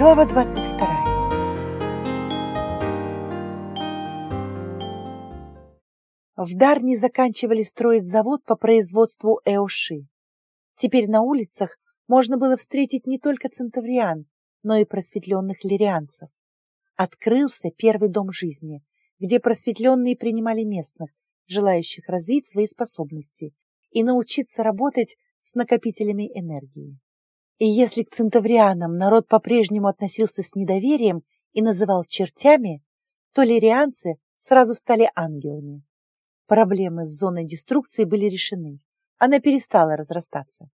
Глава 22. В Дарне заканчивали строить завод по производству эуши. Теперь на улицах можно было встретить не только центавриан, но и просветленных лирианцев. Открылся первый дом жизни, где просветленные принимали местных, желающих развить свои способности и научиться работать с накопителями энергии. И если к центаврианам народ по-прежнему относился с недоверием и называл чертями, то лирианцы сразу стали ангелами. Проблемы с зоной деструкции были решены. Она перестала разрастаться.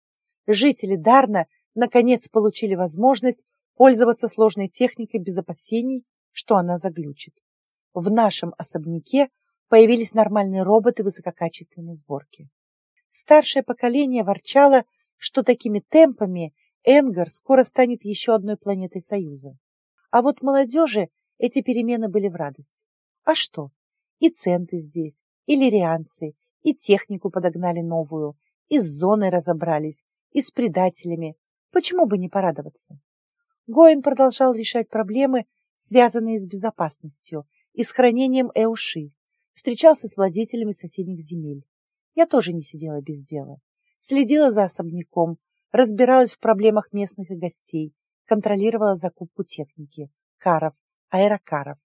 Жители Дарна наконец получили возможность пользоваться сложной техникой без опасений, что она заглючит. В нашем особняке появились нормальные роботы высококачественной сборки. Старшее поколение ворчало, что такими темпами Энгар скоро станет еще одной планетой Союза. А вот молодежи эти перемены были в радость. А что? И центы здесь, и лирианцы, и технику подогнали новую, и с зоной разобрались, и с предателями. Почему бы не порадоваться? Гоин продолжал решать проблемы, связанные с безопасностью и с хранением Эуши. Встречался с владетелями соседних земель. Я тоже не сидела без дела. Следила за особняком, разбиралась в проблемах местных и гостей, контролировала закупку техники, каров, аэрокаров.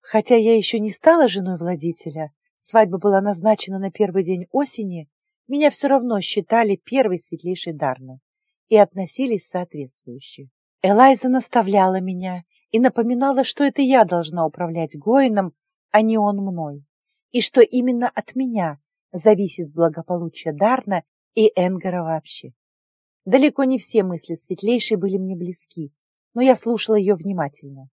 Хотя я еще не стала женой владетеля, свадьба была назначена на первый день осени, меня все равно считали первой светлейшей Дарны и относились соответствующе. Элайза наставляла меня и напоминала, что это я должна управлять Гоином, а не он мной, и что именно от меня зависит благополучие Дарна и Энгара вообще. Далеко не все мысли светлейшей были мне близки, но я слушала ее внимательно.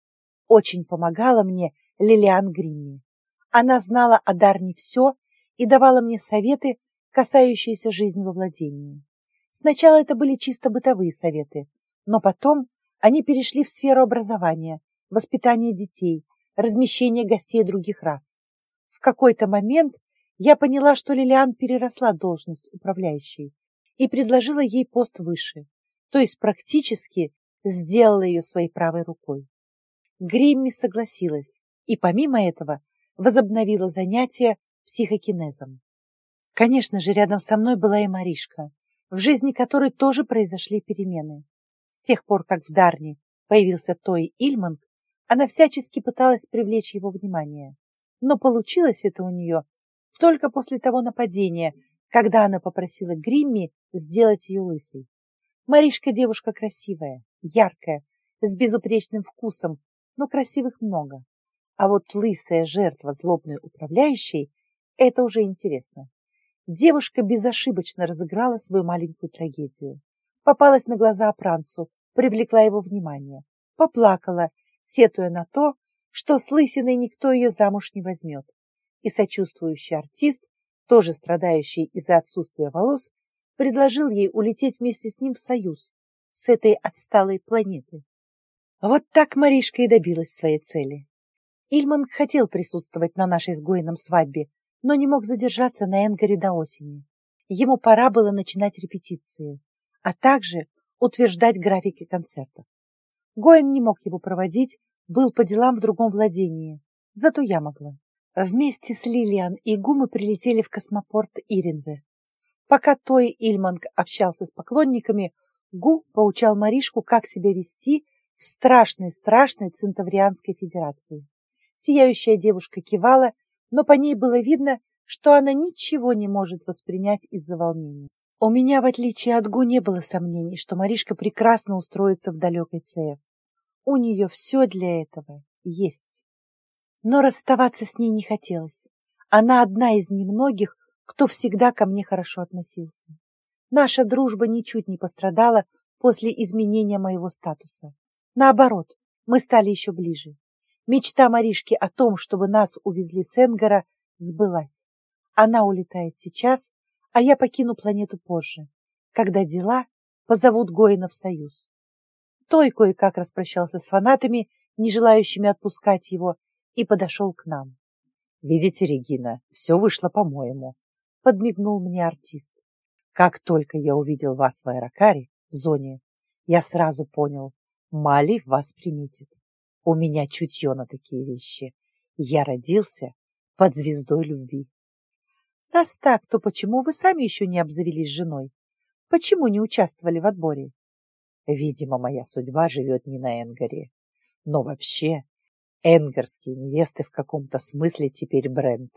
Очень помогала мне Лилиан Гримми. Она знала о Дарне все и давала мне советы, касающиеся жизни во владении. Сначала это были чисто бытовые советы, но потом они перешли в сферу образования, воспитания детей, размещения гостей других рас. В какой-то момент я поняла, что Лилиан переросла должность управляющей и предложила ей пост выше, то есть практически сделала ее своей правой рукой. Гримми согласилась и помимо этого возобновила занятия психокинезом. Конечно же, рядом со мной была и Маришка, в жизни которой тоже произошли перемены. С тех пор, как в Дарне появился Той Ильманг, она всячески пыталась привлечь его внимание. Но получилось это у нее только после того нападения, когда она попросила Гримми сделать ее лысой. Маришка девушка красивая, яркая, с безупречным вкусом, но красивых много. А вот лысая жертва злобной управляющей – это уже интересно. Девушка безошибочно разыграла свою маленькую трагедию. Попалась на глаза Пранцу, привлекла его внимание. Поплакала, сетуя на то, что с лысиной никто ее замуж не возьмет. И сочувствующий артист тоже страдающий из-за отсутствия волос, предложил ей улететь вместе с ним в союз с этой отсталой планеты. Вот так Маришка и добилась своей цели. Ильман хотел присутствовать на нашей с Гоином свадьбе, но не мог задержаться на Энгаре до осени. Ему пора было начинать репетиции, а также утверждать графики концертов. Гоин не мог его проводить, был по делам в другом владении, зато я могла. Вместе с Лилиан и Гу мы прилетели в космопорт Иринве. Пока Той Ильманг общался с поклонниками, Гу поучал Маришку, как себя вести в страшной-страшной Центаврианской Федерации. Сияющая девушка кивала, но по ней было видно, что она ничего не может воспринять из-за волнения. У меня, в отличие от Гу, не было сомнений, что Маришка прекрасно устроится в далекой ЦФ. У нее все для этого есть но расставаться с ней не хотелось. Она одна из немногих, кто всегда ко мне хорошо относился. Наша дружба ничуть не пострадала после изменения моего статуса. Наоборот, мы стали еще ближе. Мечта Маришки о том, чтобы нас увезли с Энгара, сбылась. Она улетает сейчас, а я покину планету позже, когда дела позовут Гоина в союз. Той кое-как распрощался с фанатами, не желающими отпускать его, и подошел к нам. «Видите, Регина, все вышло по-моему», — подмигнул мне артист. «Как только я увидел вас в аэрокаре, зоне, я сразу понял, Мали вас приметит. У меня чутье на такие вещи. Я родился под звездой любви. Раз так, то почему вы сами еще не обзавелись женой? Почему не участвовали в отборе? Видимо, моя судьба живет не на Энгаре. Но вообще, энгарские невесты в каком-то смысле теперь бренд.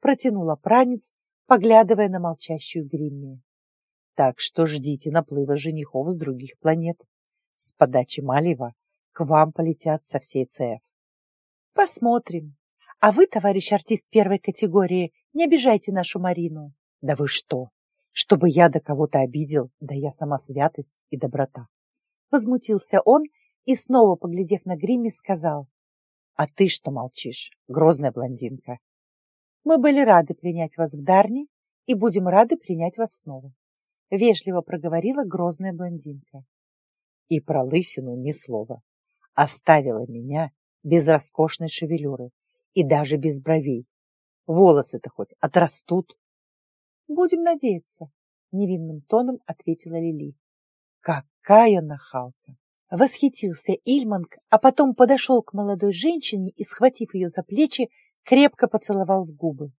Протянула пранец, поглядывая на молчащую Гримми. Так что ждите наплыва женихов с других планет. С подачи Малева к вам полетят со всей ЦФ. Посмотрим. А вы, товарищ артист первой категории, не обижайте нашу Марину. Да вы что? Чтобы я до кого-то обидел, да я сама святость и доброта. Возмутился он и, снова поглядев на Гримми, сказал. А ты что молчишь, грозная блондинка? Мы были рады принять вас в Дарни и будем рады принять вас снова. Вежливо проговорила грозная блондинка. И про лысину ни слова. Оставила меня без роскошной шевелюры и даже без бровей. Волосы-то хоть отрастут. Будем надеяться, невинным тоном ответила Лили. Какая нахалка! Восхитился Ильманг, а потом подошел к молодой женщине и, схватив ее за плечи, крепко поцеловал в губы.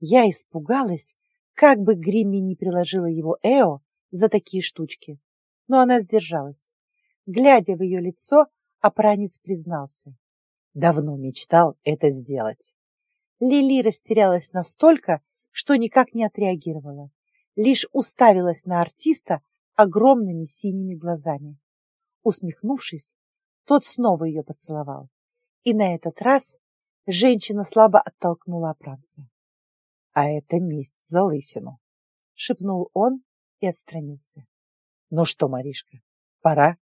Я испугалась, как бы Гримми не приложила его Эо за такие штучки, но она сдержалась. Глядя в ее лицо, опранец признался. Давно мечтал это сделать. Лили растерялась настолько, что никак не отреагировала, лишь уставилась на артиста огромными синими глазами. Усмехнувшись, тот снова ее поцеловал. И на этот раз женщина слабо оттолкнула опранца. — А это месть за лысину, — шепнул он и отстранился. — Ну что, Маришка, пора?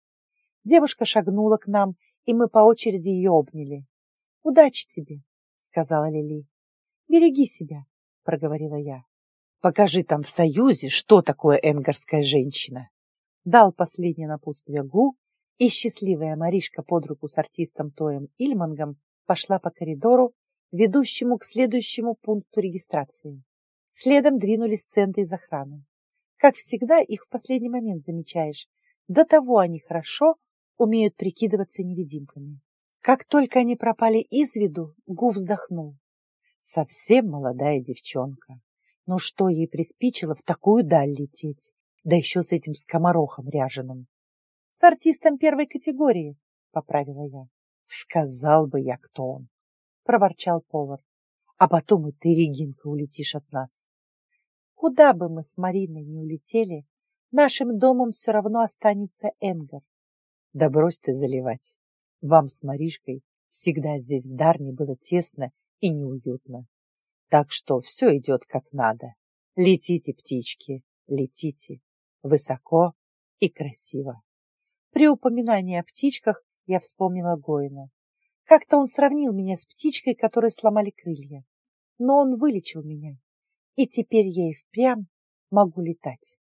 Девушка шагнула к нам, и мы по очереди ее обняли. — Удачи тебе, — сказала Лили. — Береги себя, — проговорила я. — Покажи там в Союзе, что такое энгарская женщина. Дал последнее напутствие Гу, и счастливая Маришка под руку с артистом Тоем Ильмангом пошла по коридору, ведущему к следующему пункту регистрации. Следом двинулись центры из охраны. Как всегда, их в последний момент замечаешь. До того они хорошо умеют прикидываться невидимками. Как только они пропали из виду, Гу вздохнул. Совсем молодая девчонка. Ну что ей приспичило в такую даль лететь? Да еще с этим скоморохом ряженым. С артистом первой категории, поправила я. Сказал бы я, кто он, проворчал повар. А потом и ты, Регинка, улетишь от нас. Куда бы мы с Мариной не улетели, нашим домом все равно останется Энгар. Да брось ты заливать. Вам с Маришкой всегда здесь в Дарне было тесно и неуютно. Так что все идет как надо. Летите, птички, летите. Высоко и красиво. При упоминании о птичках я вспомнила Гоина. Как-то он сравнил меня с птичкой, которой сломали крылья. Но он вылечил меня, и теперь я и впрямь могу летать.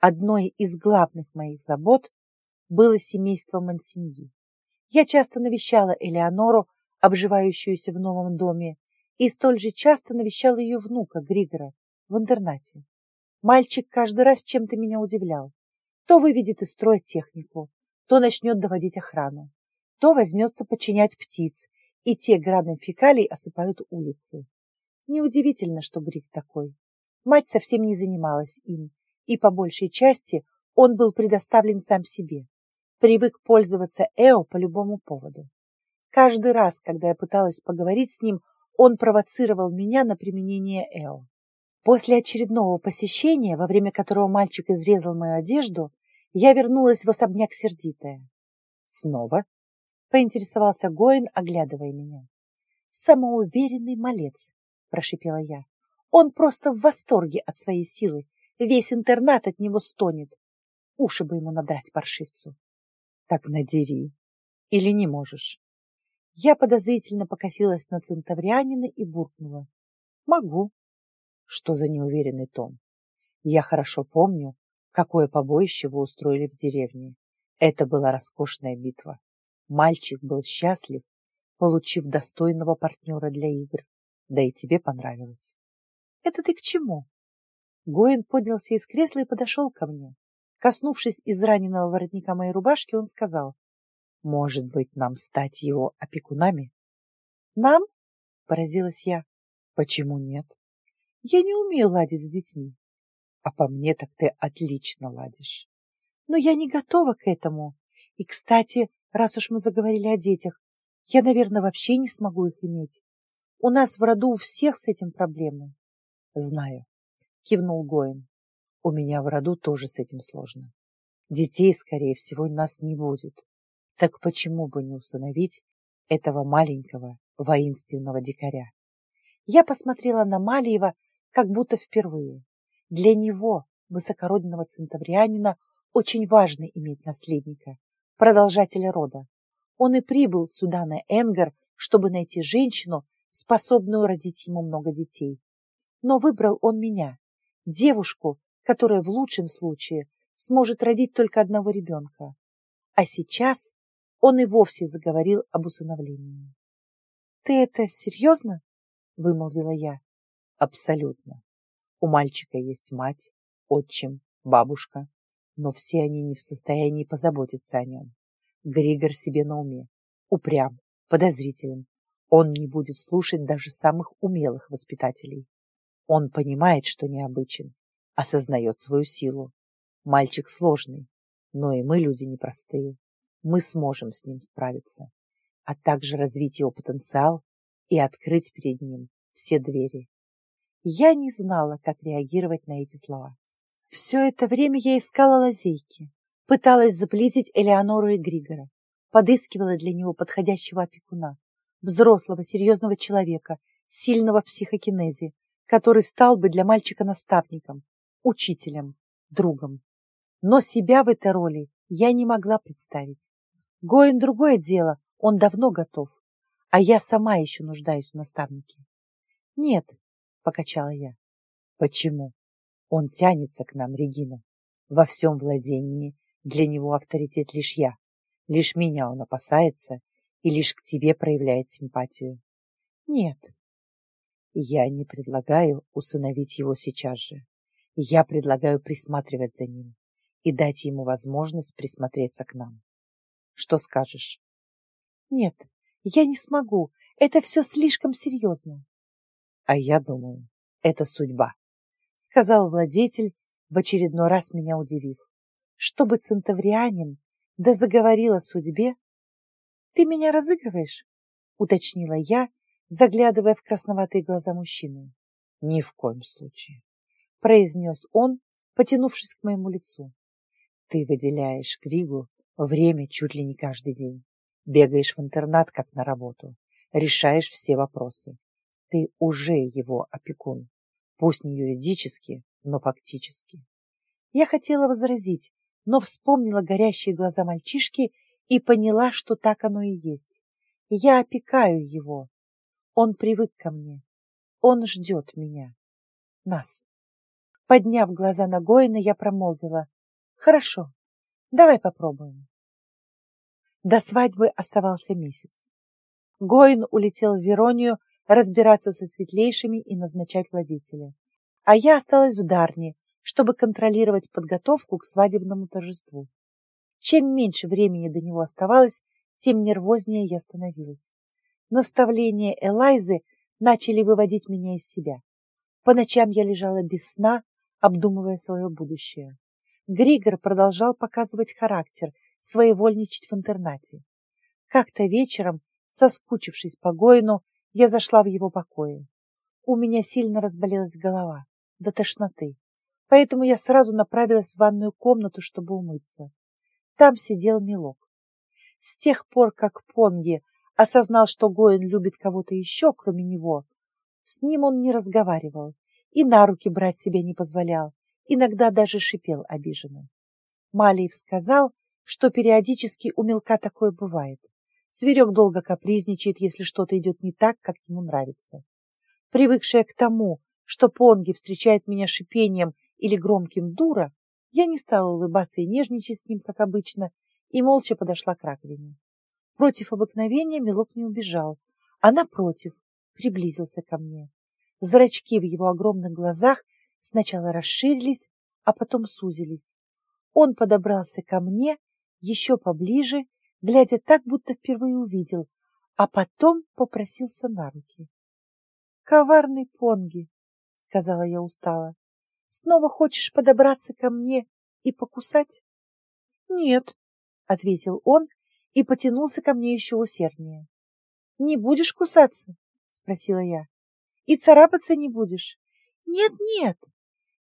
Одной из главных моих забот было семейство Мансиньи. Я часто навещала Элеонору, обживающуюся в новом доме, и столь же часто навещала ее внука Григора в интернате. Мальчик каждый раз чем-то меня удивлял. То выведет из строя технику, то начнет доводить охрану, то возьмется подчинять птиц, и те градом фекалий осыпают улицы. Неудивительно, что Григ такой. Мать совсем не занималась им, и по большей части он был предоставлен сам себе привык пользоваться Эо по любому поводу. Каждый раз, когда я пыталась поговорить с ним, он провоцировал меня на применение Эо. После очередного посещения, во время которого мальчик изрезал мою одежду, я вернулась в особняк сердитая. «Снова?» — поинтересовался Гоин, оглядывая меня. «Самоуверенный малец», — прошипела я. «Он просто в восторге от своей силы. Весь интернат от него стонет. Уши бы ему надрать паршивцу». Так надери. Или не можешь? Я подозрительно покосилась на центаврианина и буркнула. Могу. Что за неуверенный тон? Я хорошо помню, какое побоище вы устроили в деревне. Это была роскошная битва. Мальчик был счастлив, получив достойного партнера для игр. Да и тебе понравилось. Это ты к чему? Гоин поднялся из кресла и подошел ко мне. Коснувшись израненного воротника моей рубашки, он сказал, «Может быть, нам стать его опекунами?» «Нам?» — поразилась я. «Почему нет? Я не умею ладить с детьми». «А по мне так ты отлично ладишь». «Но я не готова к этому. И, кстати, раз уж мы заговорили о детях, я, наверное, вообще не смогу их иметь. У нас в роду у всех с этим проблемы». «Знаю», — кивнул Гоин. У меня в роду тоже с этим сложно. Детей, скорее всего, нас не будет. Так почему бы не усыновить этого маленького воинственного дикаря? Я посмотрела на Малиева как будто впервые. Для него, высокородного центаврианина, очень важно иметь наследника, продолжателя рода. Он и прибыл сюда на Энгар, чтобы найти женщину, способную родить ему много детей. Но выбрал он меня, девушку, которая в лучшем случае сможет родить только одного ребенка. А сейчас он и вовсе заговорил об усыновлении. «Ты это серьезно?» — вымолвила я. «Абсолютно. У мальчика есть мать, отчим, бабушка, но все они не в состоянии позаботиться о нем. Григор себе на уме, упрям, подозрителен. Он не будет слушать даже самых умелых воспитателей. Он понимает, что необычен, осознает свою силу. Мальчик сложный, но и мы люди непростые. Мы сможем с ним справиться, а также развить его потенциал и открыть перед ним все двери. Я не знала, как реагировать на эти слова. Все это время я искала лазейки, пыталась заблизить Элеонору и Григора, подыскивала для него подходящего опекуна, взрослого, серьезного человека, сильного психокинези, который стал бы для мальчика наставником, учителем, другом. Но себя в этой роли я не могла представить. Гоин другое дело, он давно готов, а я сама еще нуждаюсь в наставнике. Нет, покачала я. Почему? Он тянется к нам, Регина. Во всем владении для него авторитет лишь я. Лишь меня он опасается и лишь к тебе проявляет симпатию. Нет. Я не предлагаю усыновить его сейчас же. Я предлагаю присматривать за ним и дать ему возможность присмотреться к нам. Что скажешь? Нет, я не смогу. Это все слишком серьезно. А я думаю, это судьба, сказал владетель, в очередной раз меня удивив. Чтобы центаврианин да заговорил о судьбе. Ты меня разыгрываешь? Уточнила я, заглядывая в красноватые глаза мужчины. Ни в коем случае произнес он, потянувшись к моему лицу. Ты выделяешь Кригу время чуть ли не каждый день. Бегаешь в интернат, как на работу. Решаешь все вопросы. Ты уже его опекун. Пусть не юридически, но фактически. Я хотела возразить, но вспомнила горящие глаза мальчишки и поняла, что так оно и есть. Я опекаю его. Он привык ко мне. Он ждет меня. Нас. Подняв глаза на Гоина, я промолвила. «Хорошо, давай попробуем». До свадьбы оставался месяц. Гоин улетел в Веронию разбираться со светлейшими и назначать владителя. А я осталась в Дарне, чтобы контролировать подготовку к свадебному торжеству. Чем меньше времени до него оставалось, тем нервознее я становилась. Наставления Элайзы начали выводить меня из себя. По ночам я лежала без сна, обдумывая свое будущее. Григор продолжал показывать характер, своевольничать в интернате. Как-то вечером, соскучившись по Гоину, я зашла в его покои. У меня сильно разболелась голова, до тошноты, поэтому я сразу направилась в ванную комнату, чтобы умыться. Там сидел Милок. С тех пор, как Понги осознал, что Гоин любит кого-то еще, кроме него, с ним он не разговаривал, и на руки брать себе не позволял, иногда даже шипел обиженно. Малиев сказал, что периодически у мелка такое бывает. Зверек долго капризничает, если что-то идет не так, как ему нравится. Привыкшая к тому, что Понги встречает меня шипением или громким дура, я не стала улыбаться и нежничать с ним, как обычно, и молча подошла к раковине. Против обыкновения Мелок не убежал, а напротив приблизился ко мне. Зрачки в его огромных глазах сначала расширились, а потом сузились. Он подобрался ко мне еще поближе, глядя так, будто впервые увидел, а потом попросился на руки. «Коварный Понги», — сказала я устало, — «снова хочешь подобраться ко мне и покусать?» «Нет», — ответил он и потянулся ко мне еще усерднее. «Не будешь кусаться?» — спросила я. «И царапаться не будешь?» «Нет, нет!»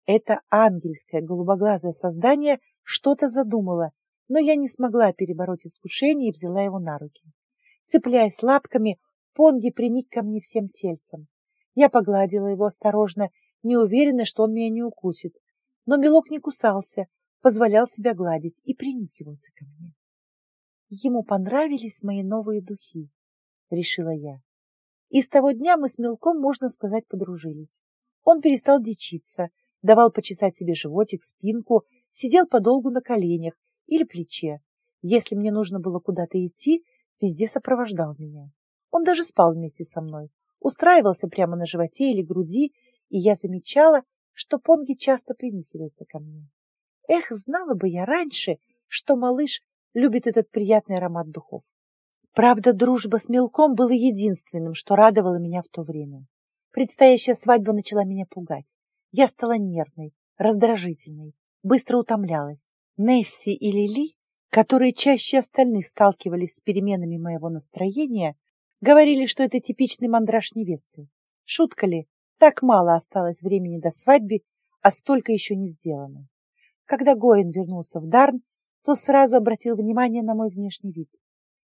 Это ангельское голубоглазое создание что-то задумало, но я не смогла перебороть искушение и взяла его на руки. Цепляясь лапками, Понги приник ко мне всем тельцем. Я погладила его осторожно, не уверена, что он меня не укусит. Но Мелок не кусался, позволял себя гладить и принюхивался ко мне. Ему понравились мои новые духи, решила я. И с того дня мы с Мелком, можно сказать, подружились. Он перестал дичиться, давал почесать себе животик, спинку, сидел подолгу на коленях или плече. Если мне нужно было куда-то идти, везде сопровождал меня. Он даже спал вместе со мной, устраивался прямо на животе или груди, и я замечала, что Понги часто принюхивается ко мне. Эх, знала бы я раньше, что малыш любит этот приятный аромат духов. Правда, дружба с Мелком была единственным, что радовало меня в то время. Предстоящая свадьба начала меня пугать. Я стала нервной, раздражительной, быстро утомлялась. Несси и Лили, которые чаще остальных сталкивались с переменами моего настроения, говорили, что это типичный мандраж невесты. Шутка ли, так мало осталось времени до свадьбы, а столько еще не сделано. Когда Гоин вернулся в Дарн, то сразу обратил внимание на мой внешний вид.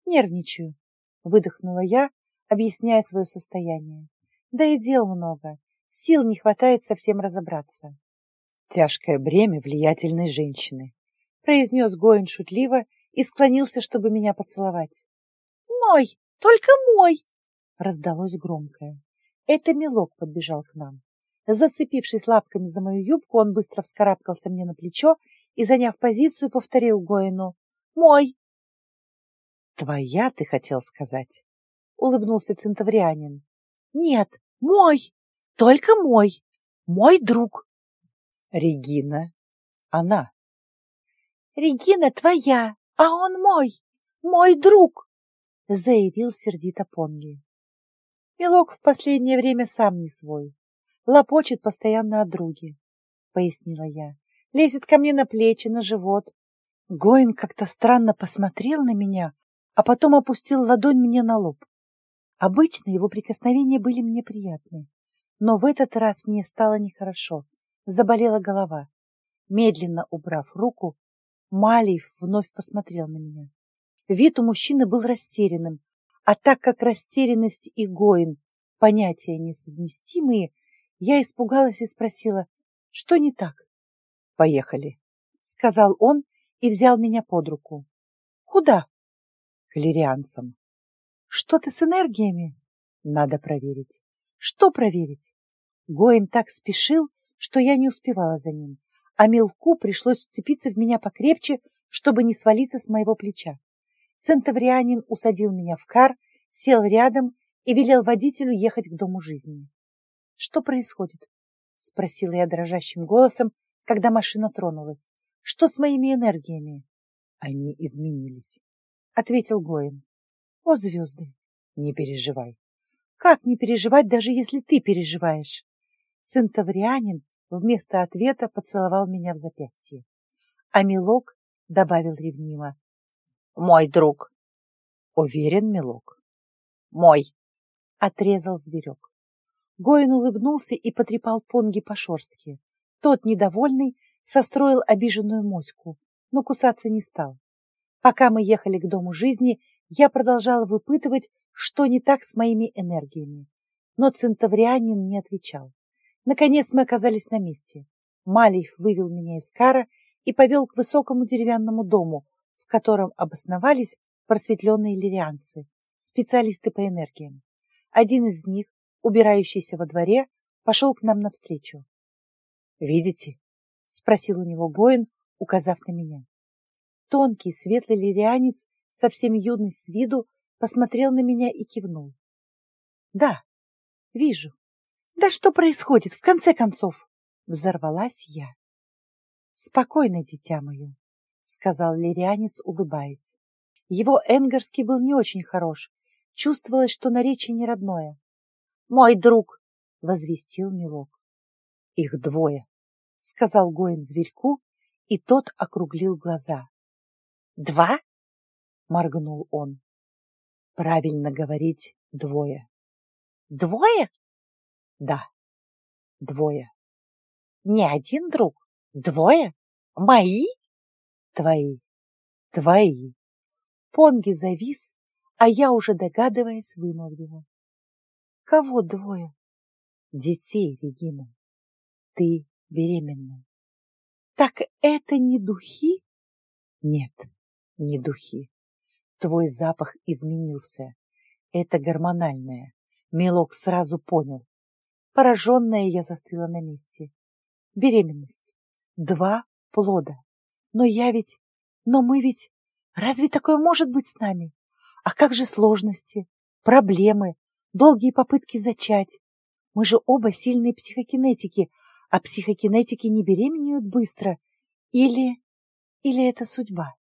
«Нервничаю», — выдохнула я, объясняя свое состояние. «Да и дел много, сил не хватает совсем разобраться». «Тяжкое бремя влиятельной женщины», — произнес Гоин шутливо и склонился, чтобы меня поцеловать. «Мой, только мой!» — раздалось громкое. Это Милок подбежал к нам. Зацепившись лапками за мою юбку, он быстро вскарабкался мне на плечо и, заняв позицию, повторил Гоину. «Мой!» «Твоя, ты хотел сказать?» — улыбнулся центаврианин. «Нет, мой! Только мой! Мой друг!» «Регина, она!» «Регина твоя, а он мой! Мой друг!» — заявил сердито Понги. Милок в последнее время сам не свой лопочет постоянно о друге, — пояснила я. Лезет ко мне на плечи, на живот. Гоин как-то странно посмотрел на меня, а потом опустил ладонь мне на лоб. Обычно его прикосновения были мне приятны, но в этот раз мне стало нехорошо, заболела голова. Медленно убрав руку, Малиев вновь посмотрел на меня. Вид у мужчины был растерянным, а так как растерянность и Гоин — понятия несовместимые, я испугалась и спросила, что не так? «Поехали», — сказал он и взял меня под руку. «Куда?» «К лирианцам». «Что ты с энергиями?» «Надо проверить». «Что проверить?» Гоин так спешил, что я не успевала за ним, а мелку пришлось вцепиться в меня покрепче, чтобы не свалиться с моего плеча. Центаврианин усадил меня в кар, сел рядом и велел водителю ехать к дому жизни. Что происходит? Спросила я дрожащим голосом, когда машина тронулась. Что с моими энергиями? Они изменились, ответил Гоин. О, звезды! Не переживай. Как не переживать, даже если ты переживаешь? Центаврианин вместо ответа поцеловал меня в запястье. А Милок добавил ревниво. Мой друг. Уверен, Милок? Мой. Отрезал зверек. Гоин улыбнулся и потрепал Понги по шорстке. Тот, недовольный, состроил обиженную моську, но кусаться не стал. Пока мы ехали к дому жизни, я продолжала выпытывать, что не так с моими энергиями. Но центаврианин не отвечал. Наконец мы оказались на месте. Малиев вывел меня из кара и повел к высокому деревянному дому, в котором обосновались просветленные лирианцы, специалисты по энергиям. Один из них, убирающийся во дворе, пошел к нам навстречу. «Видите?» — спросил у него Гоин, указав на меня. Тонкий, светлый лирианец, совсем юный с виду, посмотрел на меня и кивнул. «Да, вижу. Да что происходит, в конце концов?» Взорвалась я. «Спокойно, дитя мое», сказал лирианец, улыбаясь. Его энгарский был не очень хорош. Чувствовалось, что наречие не родное. «Мой друг!» — возвестил Милок. «Их двое!» — сказал Гоин зверьку, и тот округлил глаза. «Два?» — моргнул он. «Правильно говорить двое». «Двое?» «Да, двое». «Не один друг? Двое? Мои?» «Твои, твои». Понги завис, а я уже догадываясь вымолвила. «Кого двое?» «Детей, Регина. Ты беременна». «Так это не духи?» «Нет, не духи. Твой запах изменился. Это гормональное. Мелок сразу понял. Пораженная я застыла на месте. Беременность. Два плода. Но я ведь... Но мы ведь... Разве такое может быть с нами? А как же сложности, проблемы, долгие попытки зачать? Мы же оба сильные психокинетики, а психокинетики не беременеют быстро. Или... Или это судьба?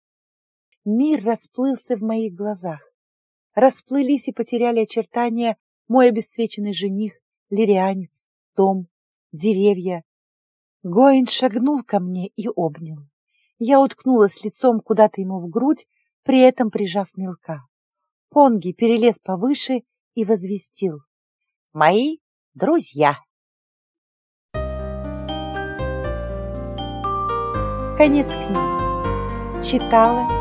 Мир расплылся в моих глазах. Расплылись и потеряли очертания мой обесцвеченный жених, лирианец, дом, деревья. Гоин шагнул ко мне и обнял. Я уткнулась лицом куда-то ему в грудь, при этом прижав мелка. Понги перелез повыше и возвестил. «Мои друзья!» Конец книги. Читала